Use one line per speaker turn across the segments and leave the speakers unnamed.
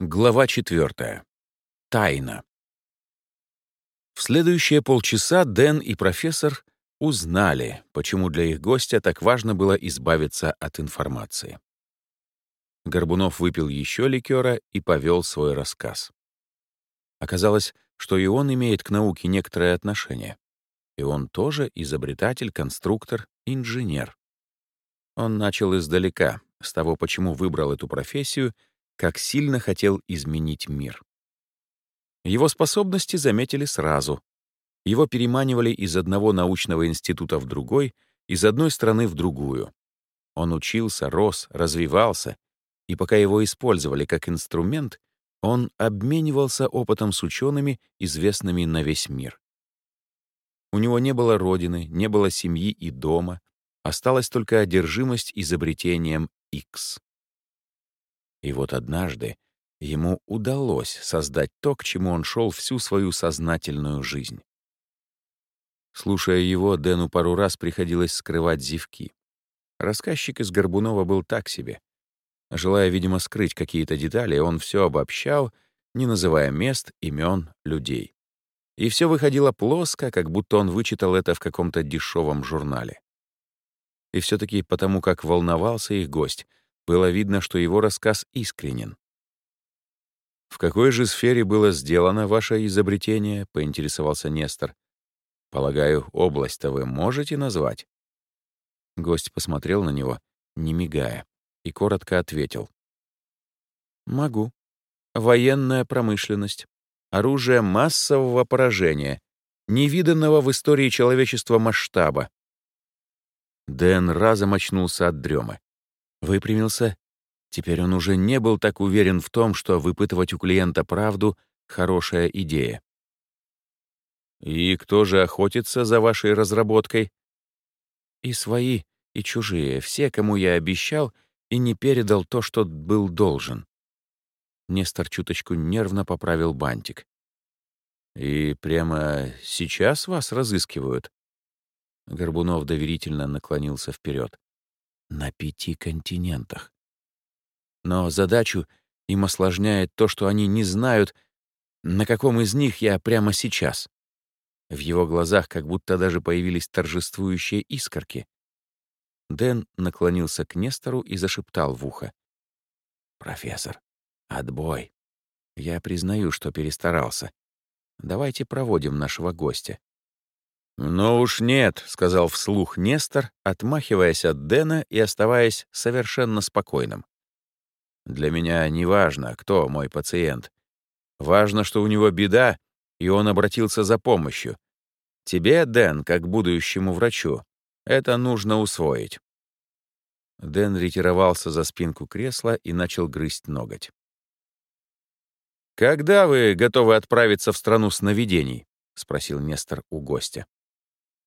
Глава четвертая. Тайна. В следующие полчаса Дэн и профессор узнали, почему для их гостя так важно было избавиться от информации. Горбунов выпил еще ликера и повел свой рассказ. Оказалось, что и он имеет к науке некоторое отношение. И он тоже изобретатель, конструктор, инженер. Он начал издалека, с того, почему выбрал эту профессию — как сильно хотел изменить мир. Его способности заметили сразу. Его переманивали из одного научного института в другой, из одной страны в другую. Он учился, рос, развивался, и пока его использовали как инструмент, он обменивался опытом с учеными, известными на весь мир. У него не было родины, не было семьи и дома, осталась только одержимость изобретением X. И вот однажды ему удалось создать то, к чему он шел всю свою сознательную жизнь. Слушая его, Дэну пару раз приходилось скрывать зевки. Рассказчик из Горбунова был так себе. Желая, видимо, скрыть какие-то детали, он все обобщал, не называя мест, имен, людей. И все выходило плоско, как будто он вычитал это в каком-то дешевом журнале. И все таки потому, как волновался их гость — было видно, что его рассказ искренен. «В какой же сфере было сделано ваше изобретение?» — поинтересовался Нестор. «Полагаю, область-то вы можете назвать?» Гость посмотрел на него, не мигая, и коротко ответил. «Могу. Военная промышленность. Оружие массового поражения, невиданного в истории человечества масштаба». Дэн разом очнулся от дремы выпрямился. Теперь он уже не был так уверен в том, что выпытывать у клиента правду — хорошая идея. «И кто же охотится за вашей разработкой?» «И свои, и чужие, все, кому я обещал и не передал то, что был должен». Нестор чуточку нервно поправил бантик. «И прямо сейчас вас разыскивают?» Горбунов доверительно наклонился вперед на пяти континентах. Но задачу им осложняет то, что они не знают, на каком из них я прямо сейчас. В его глазах как будто даже появились торжествующие искорки. Дэн наклонился к Нестору и зашептал в ухо. «Профессор, отбой. Я признаю, что перестарался. Давайте проводим нашего гостя. «Ну уж нет», — сказал вслух Нестор, отмахиваясь от Дэна и оставаясь совершенно спокойным. «Для меня не важно, кто мой пациент. Важно, что у него беда, и он обратился за помощью. Тебе, Дэн, как будущему врачу, это нужно усвоить». Дэн ретировался за спинку кресла и начал грызть ноготь. «Когда вы готовы отправиться в страну сновидений?» — спросил Нестор у гостя.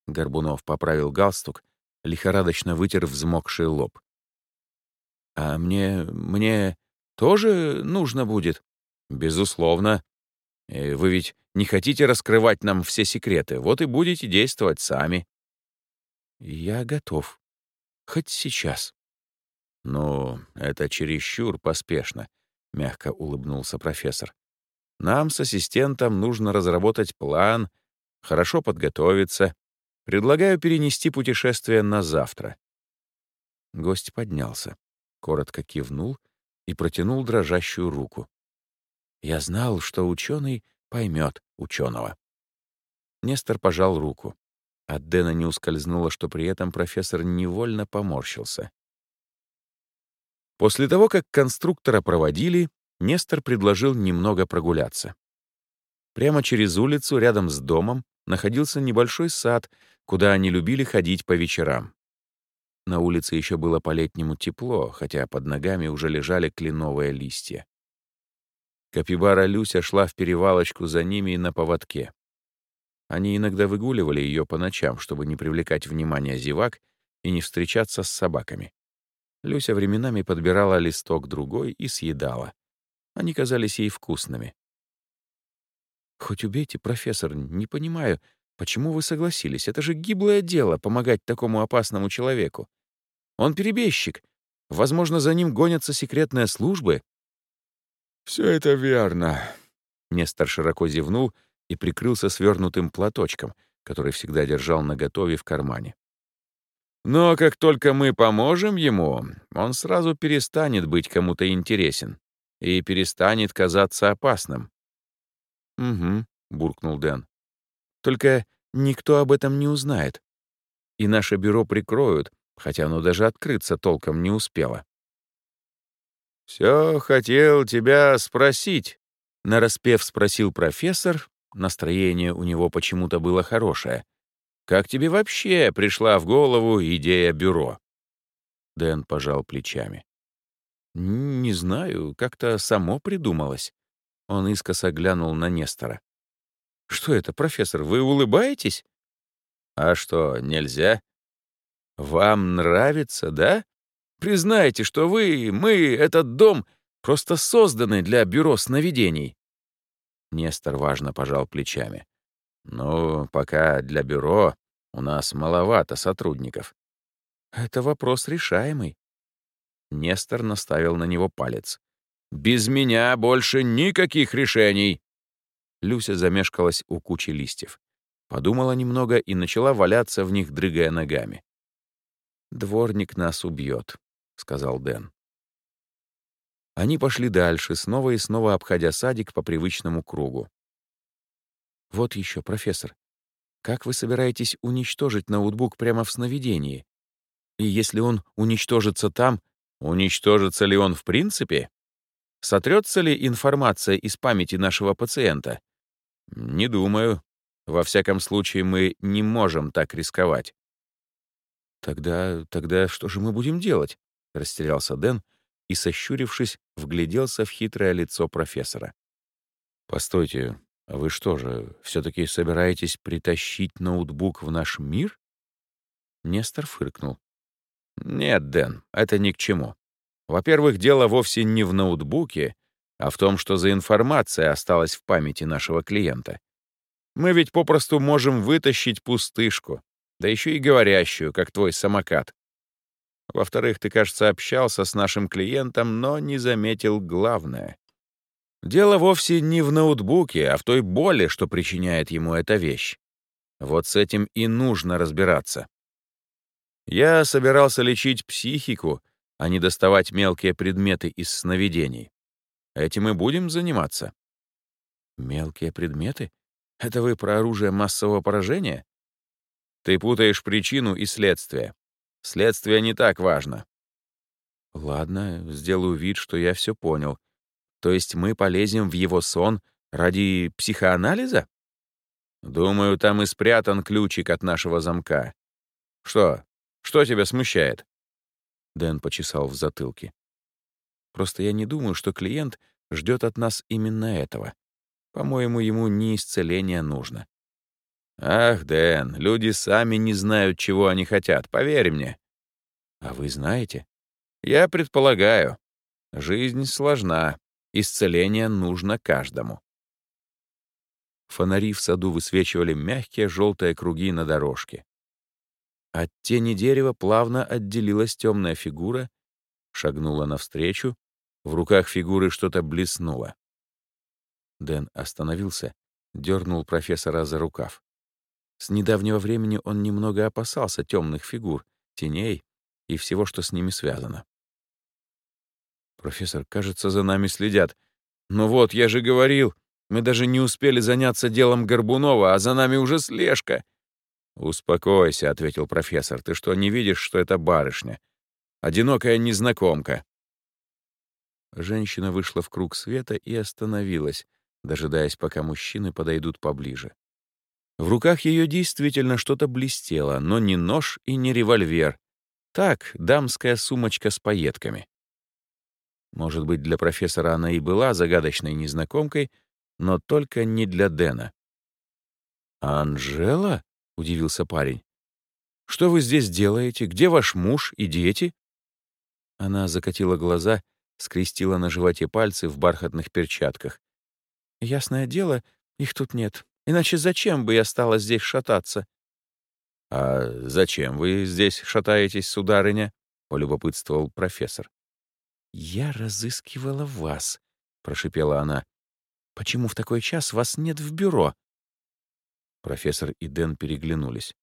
Горбунов поправил галстук, лихорадочно вытер взмокший лоб. «А мне... мне тоже нужно будет?» «Безусловно. Э, вы ведь не хотите раскрывать нам все секреты, вот и будете действовать сами». «Я готов. Хоть сейчас». «Ну, это чересчур поспешно», — мягко улыбнулся профессор. «Нам с ассистентом нужно разработать план, хорошо подготовиться, Предлагаю перенести путешествие на завтра». Гость поднялся, коротко кивнул и протянул дрожащую руку. Я знал, что ученый поймет ученого. Нестор пожал руку. От Дэна не ускользнуло, что при этом профессор невольно поморщился. После того, как конструктора проводили, Нестор предложил немного прогуляться. Прямо через улицу, рядом с домом, находился небольшой сад, куда они любили ходить по вечерам. На улице еще было по-летнему тепло, хотя под ногами уже лежали кленовые листья. Капибара Люся шла в перевалочку за ними на поводке. Они иногда выгуливали ее по ночам, чтобы не привлекать внимания зевак и не встречаться с собаками. Люся временами подбирала листок другой и съедала. Они казались ей вкусными. «Хоть убейте, профессор, не понимаю, Почему вы согласились? Это же гиблое дело — помогать такому опасному человеку. Он перебежчик. Возможно, за ним гонятся секретные службы. Все это верно». Нестор широко зевнул и прикрылся свернутым платочком, который всегда держал наготове в кармане. «Но как только мы поможем ему, он сразу перестанет быть кому-то интересен и перестанет казаться опасным». «Угу», — буркнул Дэн. «Только никто об этом не узнает. И наше бюро прикроют, хотя оно даже открыться толком не успело». «Все хотел тебя спросить», — нараспев спросил профессор. Настроение у него почему-то было хорошее. «Как тебе вообще пришла в голову идея бюро?» Дэн пожал плечами. «Не знаю, как-то само придумалось». Он искоса глянул на Нестора. «Что это, профессор, вы улыбаетесь?» «А что, нельзя?» «Вам нравится, да? Признайте, что вы, мы, этот дом просто созданы для бюро сновидений». Нестор важно пожал плечами. «Ну, пока для бюро у нас маловато сотрудников». «Это вопрос решаемый». Нестор наставил на него палец. «Без меня больше никаких решений!» Люся замешкалась у кучи листьев. Подумала немного и начала валяться в них, дрыгая ногами. «Дворник нас убьет», — сказал Дэн. Они пошли дальше, снова и снова обходя садик по привычному кругу. «Вот еще, профессор, как вы собираетесь уничтожить ноутбук прямо в сновидении? И если он уничтожится там, уничтожится ли он в принципе? Сотрется ли информация из памяти нашего пациента? Не думаю. Во всяком случае, мы не можем так рисковать. Тогда, тогда что же мы будем делать? Растерялся Дэн и, сощурившись, вгляделся в хитрое лицо профессора. Постойте, а вы что же, все-таки собираетесь притащить ноутбук в наш мир? Нестор фыркнул. Нет, Дэн, это ни к чему. Во-первых, дело вовсе не в ноутбуке, а в том, что за информация осталась в памяти нашего клиента. Мы ведь попросту можем вытащить пустышку, да еще и говорящую, как твой самокат. Во-вторых, ты, кажется, общался с нашим клиентом, но не заметил главное. Дело вовсе не в ноутбуке, а в той боли, что причиняет ему эта вещь. Вот с этим и нужно разбираться. Я собирался лечить психику, а не доставать мелкие предметы из сновидений. Этим и будем заниматься. Мелкие предметы? Это вы про оружие массового поражения? Ты путаешь причину и следствие. Следствие не так важно. Ладно, сделаю вид, что я все понял. То есть мы полезем в его сон ради психоанализа? Думаю, там и спрятан ключик от нашего замка. Что? Что тебя смущает? Дэн почесал в затылке. Просто я не думаю, что клиент ждет от нас именно этого. По-моему, ему не исцеление нужно. Ах, Дэн, люди сами не знают, чего они хотят, поверь мне. А вы знаете? Я предполагаю. Жизнь сложна, исцеление нужно каждому. Фонари в саду высвечивали мягкие желтые круги на дорожке. От тени дерева плавно отделилась темная фигура, шагнула навстречу, в руках фигуры что-то блеснуло. Дэн остановился, дернул профессора за рукав. С недавнего времени он немного опасался темных фигур, теней и всего, что с ними связано. «Профессор, кажется, за нами следят. Ну вот, я же говорил, мы даже не успели заняться делом Горбунова, а за нами уже слежка». «Успокойся», — ответил профессор. «Ты что, не видишь, что это барышня? Одинокая незнакомка». Женщина вышла в круг света и остановилась, дожидаясь, пока мужчины подойдут поближе. В руках ее действительно что-то блестело, но не нож и не револьвер. Так, дамская сумочка с пайетками. Может быть, для профессора она и была загадочной незнакомкой, но только не для Дэна. «Анжела?» — удивился парень. «Что вы здесь делаете? Где ваш муж и дети?» Она закатила глаза, скрестила на животе пальцы в бархатных перчатках. Ясное дело, их тут нет. Иначе зачем бы я стала здесь шататься? — А зачем вы здесь шатаетесь, сударыня? — полюбопытствовал профессор. — Я разыскивала вас, — прошипела она. «Почему в такой час вас нет в бюро?» Профессор и Дэн переглянулись.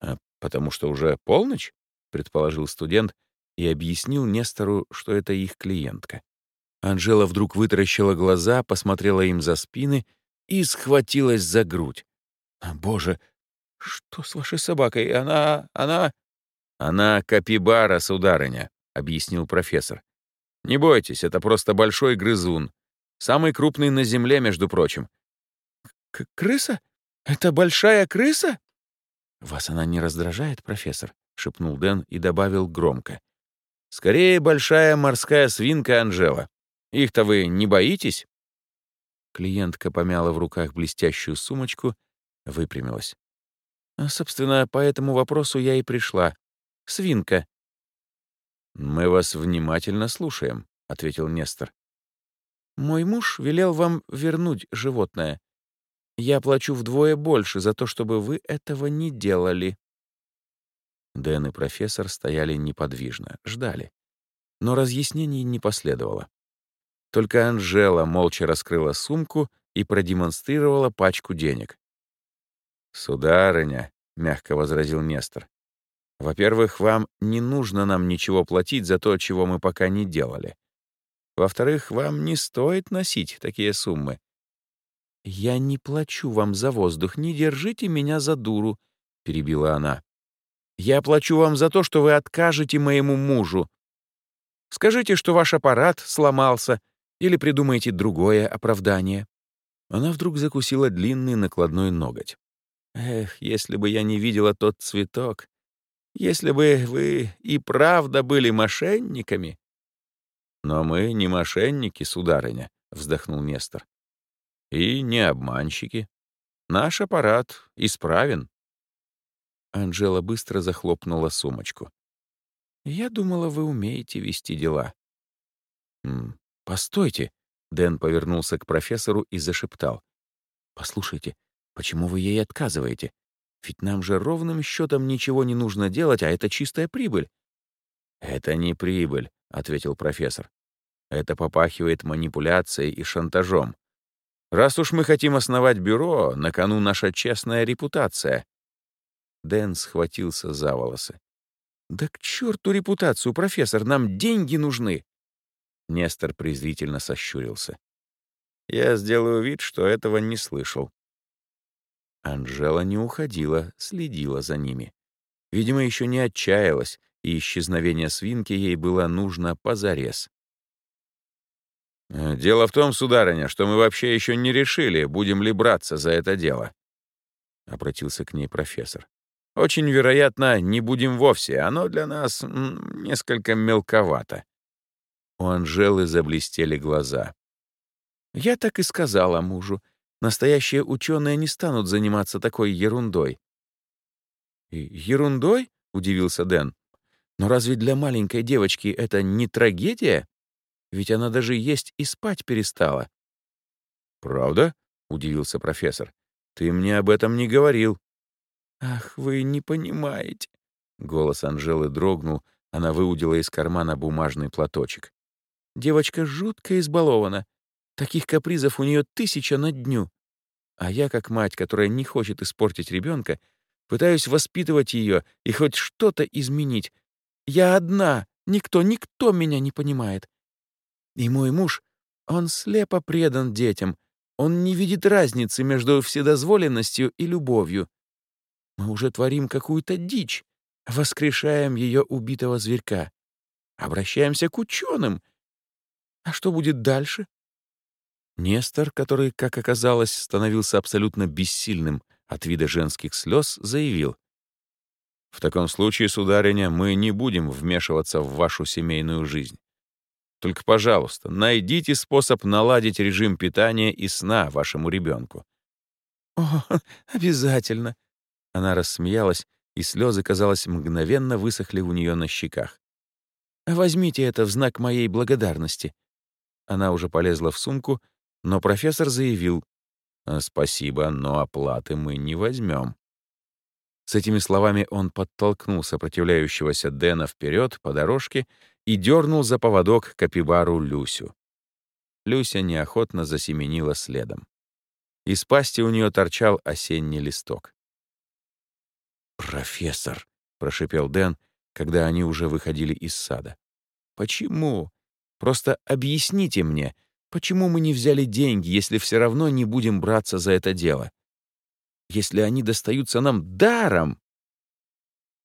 «А потому что уже полночь?» — предположил студент и объяснил Нестору, что это их клиентка. Анжела вдруг вытаращила глаза, посмотрела им за спины и схватилась за грудь. «Боже, что с вашей собакой? Она... она...» «Она капибара, сударыня», — объяснил профессор. «Не бойтесь, это просто большой грызун. Самый крупный на Земле, между прочим». К «Крыса? Это большая крыса?» «Вас она не раздражает, профессор?» — шепнул Дэн и добавил громко. «Скорее, большая морская свинка Анжела. Их-то вы не боитесь?» Клиентка помяла в руках блестящую сумочку, выпрямилась. «А, «Собственно, по этому вопросу я и пришла. Свинка». «Мы вас внимательно слушаем», — ответил Нестор. «Мой муж велел вам вернуть животное. Я плачу вдвое больше за то, чтобы вы этого не делали». Дэн и профессор стояли неподвижно, ждали. Но разъяснений не последовало. Только Анжела молча раскрыла сумку и продемонстрировала пачку денег. «Сударыня», — мягко возразил Нестор, «во-первых, вам не нужно нам ничего платить за то, чего мы пока не делали. Во-вторых, вам не стоит носить такие суммы. «Я не плачу вам за воздух, не держите меня за дуру», — перебила она. «Я плачу вам за то, что вы откажете моему мужу. Скажите, что ваш аппарат сломался, или придумайте другое оправдание». Она вдруг закусила длинный накладной ноготь. «Эх, если бы я не видела тот цветок, если бы вы и правда были мошенниками». «Но мы не мошенники, сударыня», — вздохнул Нестор. И не обманщики. Наш аппарат исправен. Анжела быстро захлопнула сумочку. «Я думала, вы умеете вести дела». «М, «Постойте», — Дэн повернулся к профессору и зашептал. «Послушайте, почему вы ей отказываете? Ведь нам же ровным счетом ничего не нужно делать, а это чистая прибыль». «Это не прибыль», — ответил профессор. «Это попахивает манипуляцией и шантажом. Раз уж мы хотим основать бюро, на кону наша честная репутация». Дэн схватился за волосы. «Да к черту репутацию, профессор, нам деньги нужны!» Нестор презрительно сощурился. «Я сделаю вид, что этого не слышал». Анжела не уходила, следила за ними. Видимо, еще не отчаялась, и исчезновение свинки ей было нужно позарез. Э, «Дело в том, сударыня, что мы вообще еще не решили, будем ли браться за это дело», — обратился к ней профессор. «Очень вероятно, не будем вовсе. Оно для нас несколько мелковато». У Анжелы заблестели глаза. «Я так и сказала мужу. Настоящие ученые не станут заниматься такой ерундой». «Ерундой?» — удивился Дэн. «Но разве для маленькой девочки это не трагедия?» Ведь она даже есть и спать перестала. «Правда?» — удивился профессор. «Ты мне об этом не говорил». «Ах, вы не понимаете». Голос Анжелы дрогнул, она выудила из кармана бумажный платочек. «Девочка жутко избалована. Таких капризов у нее тысяча на дню. А я, как мать, которая не хочет испортить ребенка, пытаюсь воспитывать ее и хоть что-то изменить. Я одна, никто, никто меня не понимает. И мой муж, он слепо предан детям. Он не видит разницы между вседозволенностью и любовью. Мы уже творим какую-то дичь, воскрешаем ее убитого зверька. Обращаемся к ученым. А что будет дальше? Нестор, который, как оказалось, становился абсолютно бессильным от вида женских слез, заявил. «В таком случае, сударыня, мы не будем вмешиваться в вашу семейную жизнь. Только, пожалуйста, найдите способ наладить режим питания и сна вашему ребенку. «О, обязательно!» Она рассмеялась, и слезы, казалось, мгновенно высохли у нее на щеках. «Возьмите это в знак моей благодарности». Она уже полезла в сумку, но профессор заявил, «А, «Спасибо, но оплаты мы не возьмем». С этими словами он подтолкнул сопротивляющегося Дэна вперед по дорожке и дернул за поводок капибару Люсю. Люся неохотно засеменила следом. Из пасти у нее торчал осенний листок. «Профессор», — прошипел Дэн, когда они уже выходили из сада. «Почему? Просто объясните мне, почему мы не взяли деньги, если все равно не будем браться за это дело? Если они достаются нам даром?»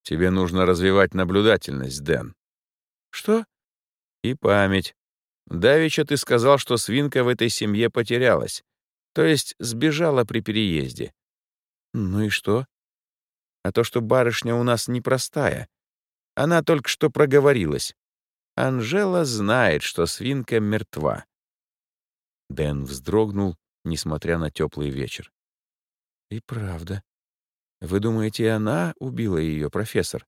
«Тебе нужно развивать наблюдательность, Дэн». «Что?» «И память. Давеча ты сказал, что свинка в этой семье потерялась, то есть сбежала при переезде. Ну и что? А то, что барышня у нас непростая. Она только что проговорилась. Анжела знает, что свинка мертва. Дэн вздрогнул, несмотря на теплый вечер. И правда. Вы думаете, она убила ее, профессор?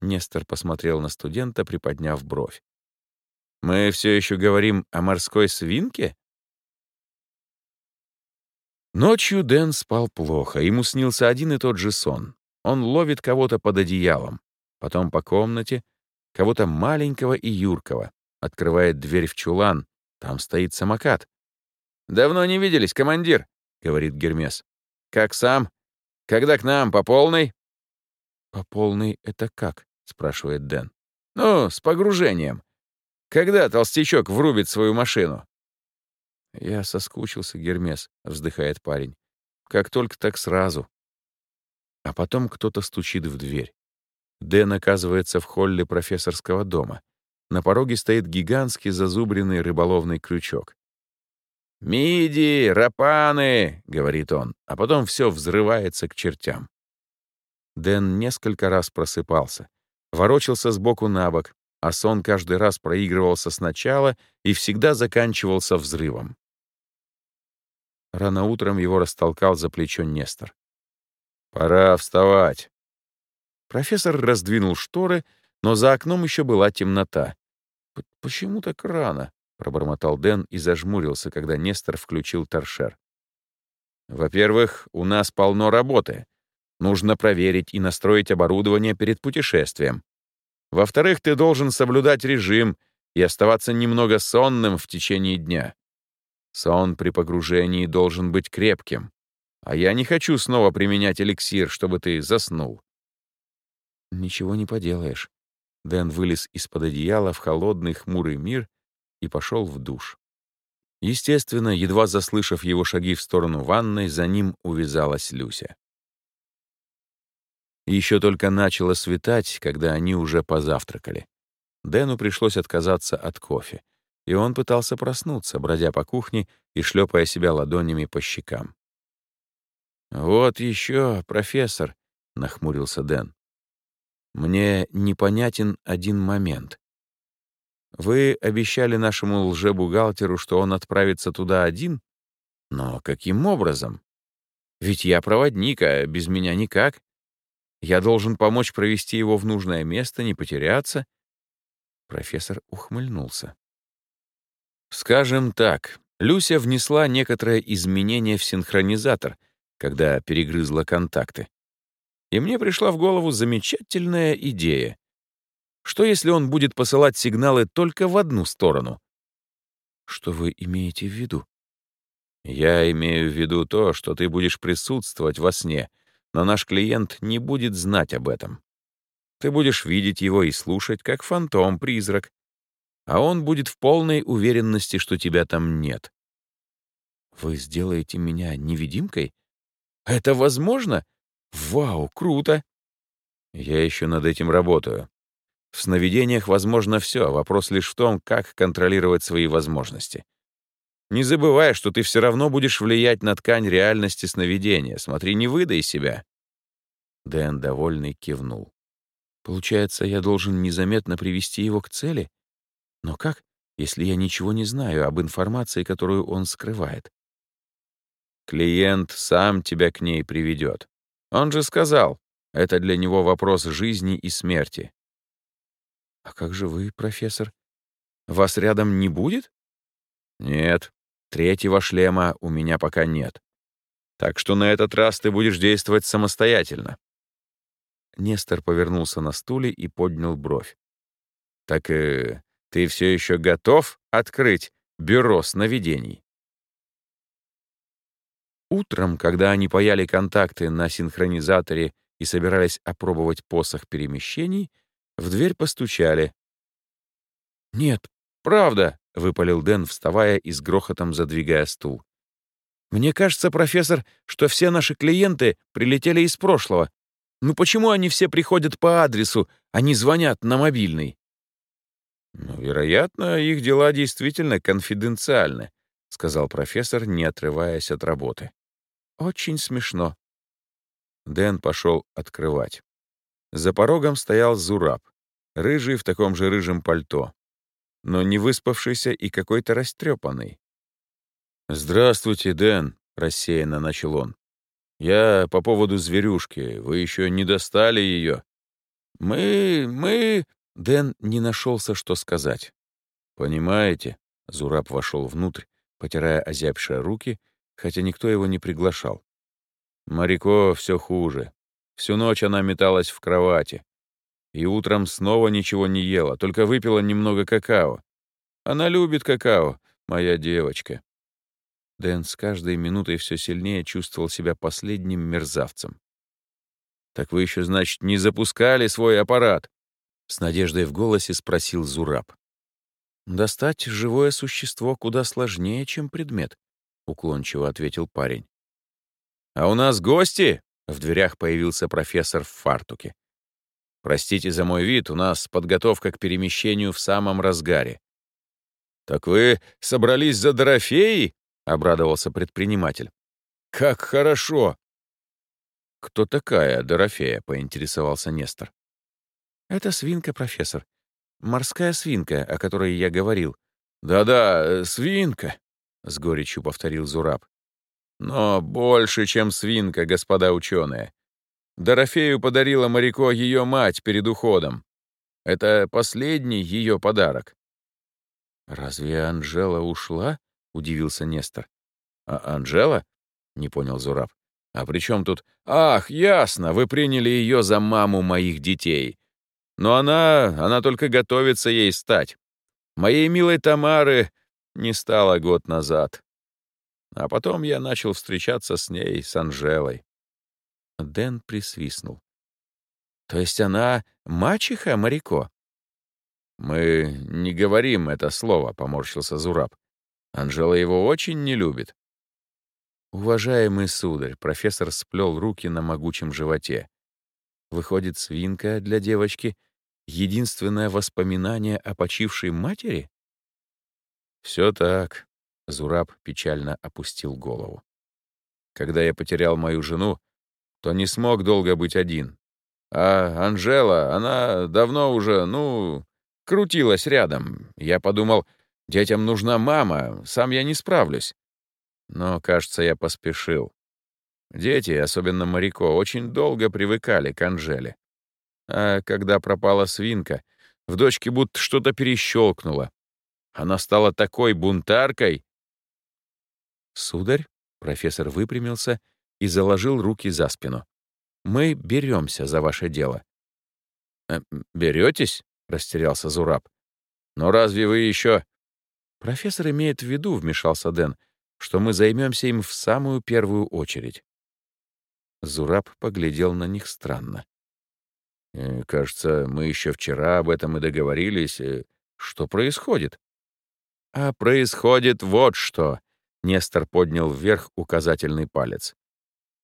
Нестор посмотрел на студента, приподняв бровь. Мы все еще говорим о морской свинке? Ночью Дэн спал плохо, ему снился один и тот же сон. Он ловит кого-то под одеялом, потом по комнате, кого-то маленького и юркого, открывает дверь в чулан, там стоит самокат. «Давно не виделись, командир», — говорит Гермес. «Как сам? Когда к нам, по полной?» «По полной это как?» — спрашивает Дэн. «Ну, с погружением. Когда толстячок врубит свою машину?» «Я соскучился, Гермес», — вздыхает парень. «Как только так сразу». А потом кто-то стучит в дверь. Дэн оказывается в холле профессорского дома. На пороге стоит гигантский зазубренный рыболовный крючок. «Миди, рапаны!» — говорит он, а потом все взрывается к чертям. Дэн несколько раз просыпался, ворочался сбоку на бок, а сон каждый раз проигрывался сначала и всегда заканчивался взрывом. Рано утром его растолкал за плечо Нестор. «Пора вставать». Профессор раздвинул шторы, но за окном еще была темнота. «Почему так рано?» — пробормотал Дэн и зажмурился, когда Нестор включил торшер. «Во-первых, у нас полно работы. Нужно проверить и настроить оборудование перед путешествием. Во-вторых, ты должен соблюдать режим и оставаться немного сонным в течение дня. Сон при погружении должен быть крепким. А я не хочу снова применять эликсир, чтобы ты заснул. Ничего не поделаешь. Дэн вылез из-под одеяла в холодный хмурый мир и пошел в душ. Естественно, едва заслышав его шаги в сторону ванной, за ним увязалась Люся. Еще только начало светать, когда они уже позавтракали. Дэну пришлось отказаться от кофе, и он пытался проснуться, бродя по кухне и шлепая себя ладонями по щекам. «Вот еще, профессор», — нахмурился Дэн. «Мне непонятен один момент. Вы обещали нашему лжебухгалтеру, что он отправится туда один? Но каким образом? Ведь я проводник, а без меня никак. Я должен помочь провести его в нужное место, не потеряться. Профессор ухмыльнулся. Скажем так, Люся внесла некоторое изменение в синхронизатор, когда перегрызла контакты. И мне пришла в голову замечательная идея. Что если он будет посылать сигналы только в одну сторону? Что вы имеете в виду? Я имею в виду то, что ты будешь присутствовать во сне, но наш клиент не будет знать об этом. Ты будешь видеть его и слушать, как фантом-призрак, а он будет в полной уверенности, что тебя там нет. Вы сделаете меня невидимкой? Это возможно? Вау, круто! Я еще над этим работаю. В сновидениях возможно все, вопрос лишь в том, как контролировать свои возможности. Не забывай, что ты все равно будешь влиять на ткань реальности сновидения. Смотри, не выдай себя». Дэн, довольный, кивнул. «Получается, я должен незаметно привести его к цели? Но как, если я ничего не знаю об информации, которую он скрывает?» «Клиент сам тебя к ней приведет. Он же сказал, это для него вопрос жизни и смерти». «А как же вы, профессор? Вас рядом не будет?» «Нет, Третьего шлема у меня пока нет. Так что на этот раз ты будешь действовать самостоятельно». Нестор повернулся на стуле и поднял бровь. «Так э, ты все еще готов открыть бюро сновидений. Утром, когда они паяли контакты на синхронизаторе и собирались опробовать посох перемещений, в дверь постучали. «Нет, правда», — выпалил Дэн, вставая и с грохотом задвигая стул. «Мне кажется, профессор, что все наши клиенты прилетели из прошлого. Ну почему они все приходят по адресу, а не звонят на мобильный?» «Ну, вероятно, их дела действительно конфиденциальны», — сказал профессор, не отрываясь от работы. «Очень смешно». Дэн пошел открывать. За порогом стоял Зураб, рыжий в таком же рыжем пальто, но не выспавшийся и какой-то растрепанный. «Здравствуйте, Дэн», — рассеянно начал он. «Я по поводу зверюшки. Вы еще не достали ее?» «Мы... мы...» Дэн не нашелся, что сказать. «Понимаете?» — Зураб вошел внутрь, потирая озябшие руки, хотя никто его не приглашал. Марико все хуже. Всю ночь она металась в кровати. И утром снова ничего не ела, только выпила немного какао. Она любит какао, моя девочка. Дэн с каждой минутой все сильнее чувствовал себя последним мерзавцем. «Так вы еще, значит, не запускали свой аппарат?» С надеждой в голосе спросил Зураб. «Достать живое существо куда сложнее, чем предмет», — уклончиво ответил парень. «А у нас гости?» — в дверях появился профессор в фартуке. «Простите за мой вид, у нас подготовка к перемещению в самом разгаре». «Так вы собрались за Дорофеей?» — обрадовался предприниматель. «Как хорошо!» «Кто такая Дорофея?» — поинтересовался Нестор. «Это свинка, профессор. Морская свинка, о которой я говорил». «Да-да, э, свинка», — с горечью повторил Зураб. «Но больше, чем свинка, господа ученые. Дорофею подарила моряко ее мать перед уходом. Это последний ее подарок». «Разве Анжела ушла?» — удивился Нестор. «А Анжела?» — не понял Зураб. «А при чем тут...» «Ах, ясно, вы приняли ее за маму моих детей. Но она, она только готовится ей стать. Моей милой Тамары не стало год назад. А потом я начал встречаться с ней, с Анжелой. Дэн присвистнул. «То есть она мачеха Марико?» «Мы не говорим это слово», — поморщился Зураб. «Анжела его очень не любит». «Уважаемый сударь», — профессор сплел руки на могучем животе. «Выходит, свинка для девочки единственное воспоминание о почившей матери? Все так. Зураб печально опустил голову. Когда я потерял мою жену, то не смог долго быть один. А Анжела, она давно уже, ну, крутилась рядом. Я подумал, детям нужна мама, сам я не справлюсь. Но, кажется, я поспешил. Дети, особенно Марико, очень долго привыкали к Анжеле. А когда пропала свинка, в дочке будто что-то перещелкнуло. Она стала такой бунтаркой. «Сударь», — профессор выпрямился и заложил руки за спину, «мы беремся за ваше дело». «Э, «Беретесь?» — растерялся Зураб. «Но разве вы еще...» «Профессор имеет в виду», — вмешался Дэн, «что мы займемся им в самую первую очередь». Зураб поглядел на них странно. Э, кажется, мы еще вчера об этом и договорились. Э, что происходит? А происходит вот что. Нестор поднял вверх указательный палец.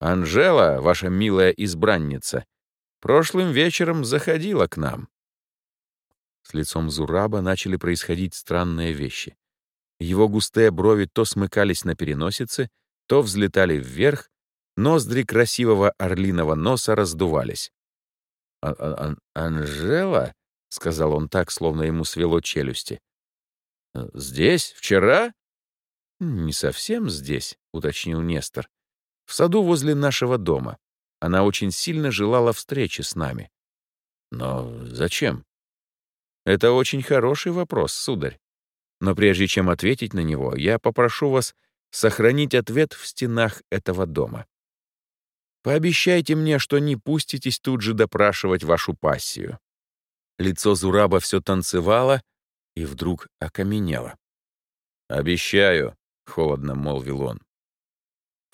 Анжела, ваша милая избранница, прошлым вечером заходила к нам. С лицом Зураба начали происходить странные вещи. Его густые брови то смыкались на переносице, то взлетали вверх, ноздри красивого орлиного носа раздувались. А, а, Ан «Анжела?» — сказал он так, словно ему свело челюсти. «Э, «Здесь? Вчера?» «Не совсем здесь», — уточнил Нестор. «В саду возле нашего дома. Она очень сильно желала встречи с нами». «Но зачем?» «Это очень хороший вопрос, сударь. Но прежде чем ответить на него, я попрошу вас сохранить ответ в стенах этого дома. Пообещайте мне, что не пуститесь тут же допрашивать вашу пассию». Лицо Зураба все танцевало и вдруг окаменело. «Обещаю», — холодно молвил он.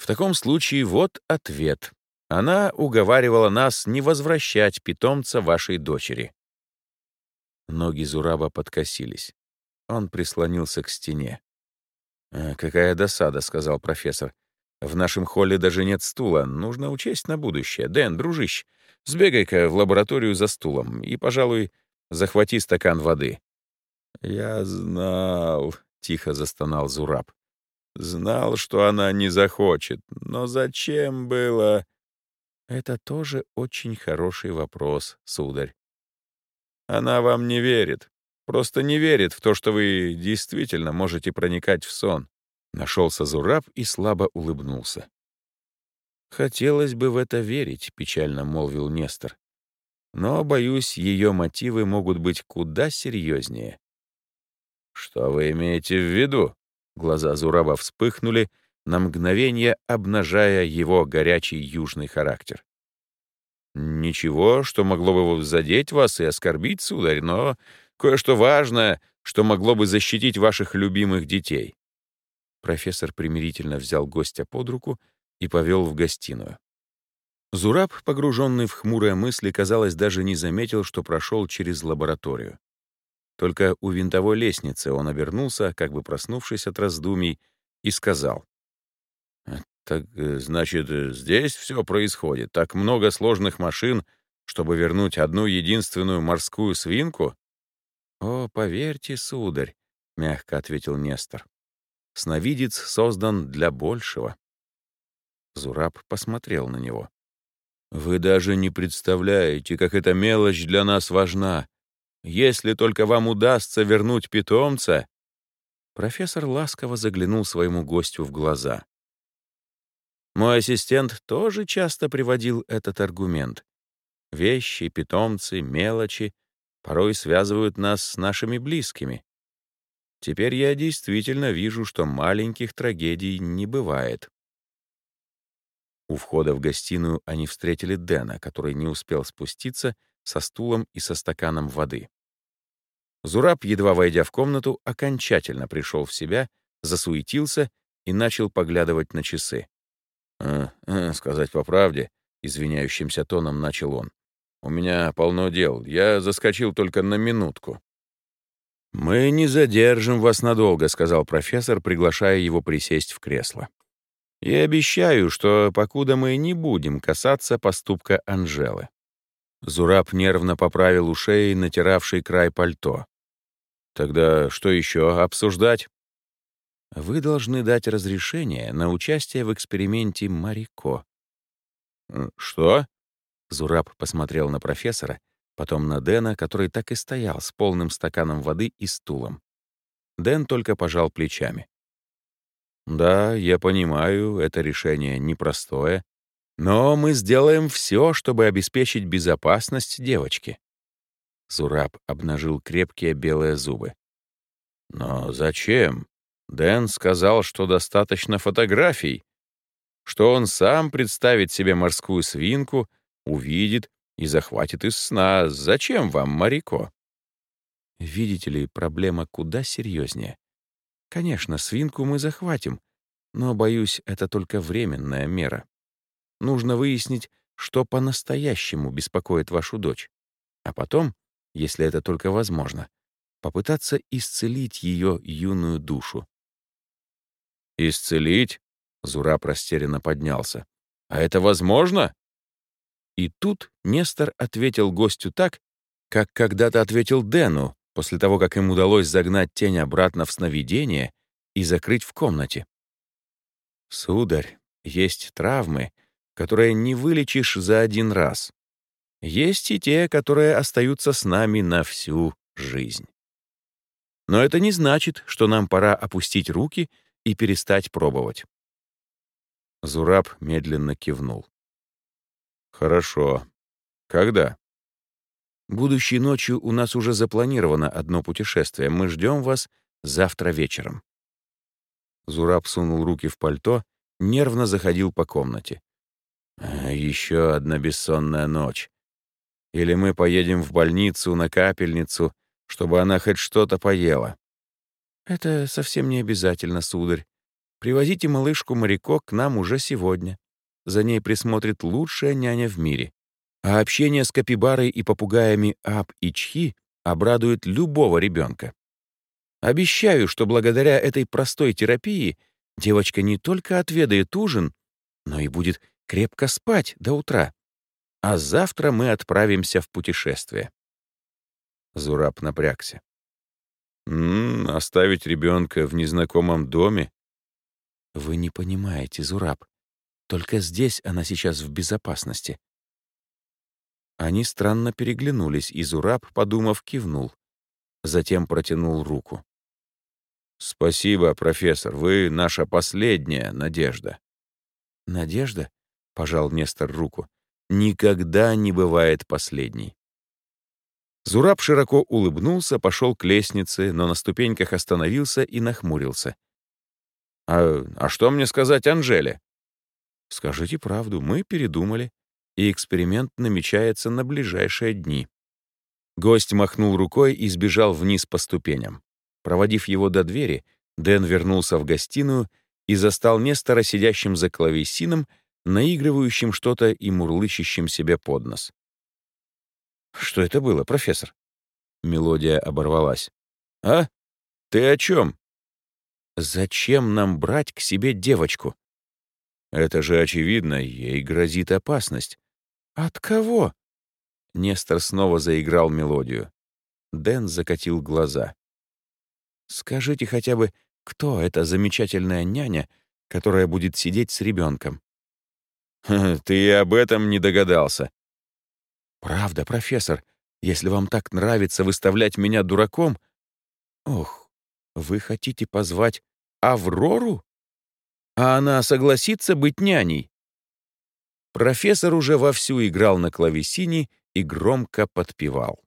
В таком случае вот ответ. Она уговаривала нас не возвращать питомца вашей дочери. Ноги Зураба подкосились. Он прислонился к стене. «Э, «Какая досада», — сказал профессор. «В нашем холле даже нет стула. Нужно учесть на будущее. Дэн, дружище, сбегай-ка в лабораторию за стулом и, пожалуй, захвати стакан воды». «Я знал», — тихо застонал Зураб. «Знал, что она не захочет. Но зачем было...» «Это тоже очень хороший вопрос, сударь». «Она вам не верит. Просто не верит в то, что вы действительно можете проникать в сон». Нашелся Зураб и слабо улыбнулся. «Хотелось бы в это верить», — печально молвил Нестор. «Но, боюсь, ее мотивы могут быть куда серьезнее». «Что вы имеете в виду?» Глаза Зураба вспыхнули, на мгновение обнажая его горячий южный характер. «Ничего, что могло бы задеть вас и оскорбить, сударь, но Кое-что важное, что могло бы защитить ваших любимых детей». Профессор примирительно взял гостя под руку и повел в гостиную. Зураб, погруженный в хмурые мысли, казалось, даже не заметил, что прошел через лабораторию. Только у винтовой лестницы он обернулся, как бы проснувшись от раздумий, и сказал. «Э, «Так, э, значит, здесь все происходит. Так много сложных машин, чтобы вернуть одну единственную морскую свинку?» «О, поверьте, сударь», — мягко ответил Нестор, — «сновидец создан для большего». Зураб посмотрел на него. «Вы даже не представляете, как эта мелочь для нас важна. Если только вам удастся вернуть питомца...» Профессор ласково заглянул своему гостю в глаза. Мой ассистент тоже часто приводил этот аргумент. Вещи, питомцы, мелочи порой связывают нас с нашими близкими. Теперь я действительно вижу, что маленьких трагедий не бывает. У входа в гостиную они встретили Дэна, который не успел спуститься со стулом и со стаканом воды. Зураб, едва войдя в комнату, окончательно пришел в себя, засуетился и начал поглядывать на часы. «Э, э, «Сказать по правде», — извиняющимся тоном начал он. У меня полно дел. Я заскочил только на минутку». «Мы не задержим вас надолго», — сказал профессор, приглашая его присесть в кресло. «И обещаю, что покуда мы не будем касаться поступка Анжелы». Зураб нервно поправил у шеи натиравший край пальто. «Тогда что еще обсуждать?» «Вы должны дать разрешение на участие в эксперименте Марико». «Что?» Зураб посмотрел на профессора, потом на Дэна, который так и стоял с полным стаканом воды и стулом. Дэн только пожал плечами. «Да, я понимаю, это решение непростое, но мы сделаем все, чтобы обеспечить безопасность девочки». Зураб обнажил крепкие белые зубы. «Но зачем? Дэн сказал, что достаточно фотографий, что он сам представит себе морскую свинку — увидит и захватит из сна. Зачем вам, Марико? Видите ли, проблема куда серьезнее. Конечно, свинку мы захватим, но, боюсь, это только временная мера. Нужно выяснить, что по-настоящему беспокоит вашу дочь. А потом, если это только возможно, попытаться исцелить ее юную душу. «Исцелить?» — Зураб растерянно поднялся. «А это возможно?» И тут Нестор ответил гостю так, как когда-то ответил Дэну, после того, как им удалось загнать тень обратно в сновидение и закрыть в комнате. «Сударь, есть травмы, которые не вылечишь за один раз. Есть и те, которые остаются с нами на всю жизнь. Но это не значит, что нам пора опустить руки и перестать пробовать». Зураб медленно кивнул. «Хорошо. Когда?» «Будущей ночью у нас уже запланировано одно путешествие. Мы ждем вас завтра вечером». Зураб сунул руки в пальто, нервно заходил по комнате. «А, «Еще одна бессонная ночь. Или мы поедем в больницу на капельницу, чтобы она хоть что-то поела. «Это совсем не обязательно, сударь. Привозите малышку-моряко к нам уже сегодня. За ней присмотрит лучшая няня в мире. А общение с капибарой и попугаями Ап и Чхи обрадует любого ребенка. Обещаю, что благодаря этой простой терапии девочка не только отведает ужин, но и будет крепко спать до утра. А завтра мы отправимся в путешествие. Зураб напрягся. «М -м, оставить ребенка в незнакомом доме?» «Вы не понимаете, Зураб. Только здесь она сейчас в безопасности». Они странно переглянулись, и Зураб, подумав, кивнул. Затем протянул руку. «Спасибо, профессор, вы наша последняя надежда». «Надежда?» — пожал Нестор руку. «Никогда не бывает последней». Зураб широко улыбнулся, пошел к лестнице, но на ступеньках остановился и нахмурился. «А, а что мне сказать Анжеле?» «Скажите правду, мы передумали, и эксперимент намечается на ближайшие дни». Гость махнул рукой и сбежал вниз по ступеням. Проводив его до двери, Дэн вернулся в гостиную и застал Нестора сидящим за клавесином, наигрывающим что-то и мурлычащим себе под нос. «Что это было, профессор?» Мелодия оборвалась. «А? Ты о чем?» «Зачем нам брать к себе девочку?» «Это же очевидно, ей грозит опасность». «От кого?» Нестор снова заиграл мелодию. Дэн закатил глаза. «Скажите хотя бы, кто эта замечательная няня, которая будет сидеть с ребенком?» «Ты и об этом не догадался». «Правда, профессор, если вам так нравится выставлять меня дураком...» «Ох, вы хотите позвать Аврору? А она согласится быть няней?» Профессор уже вовсю играл на клавесине и громко подпевал.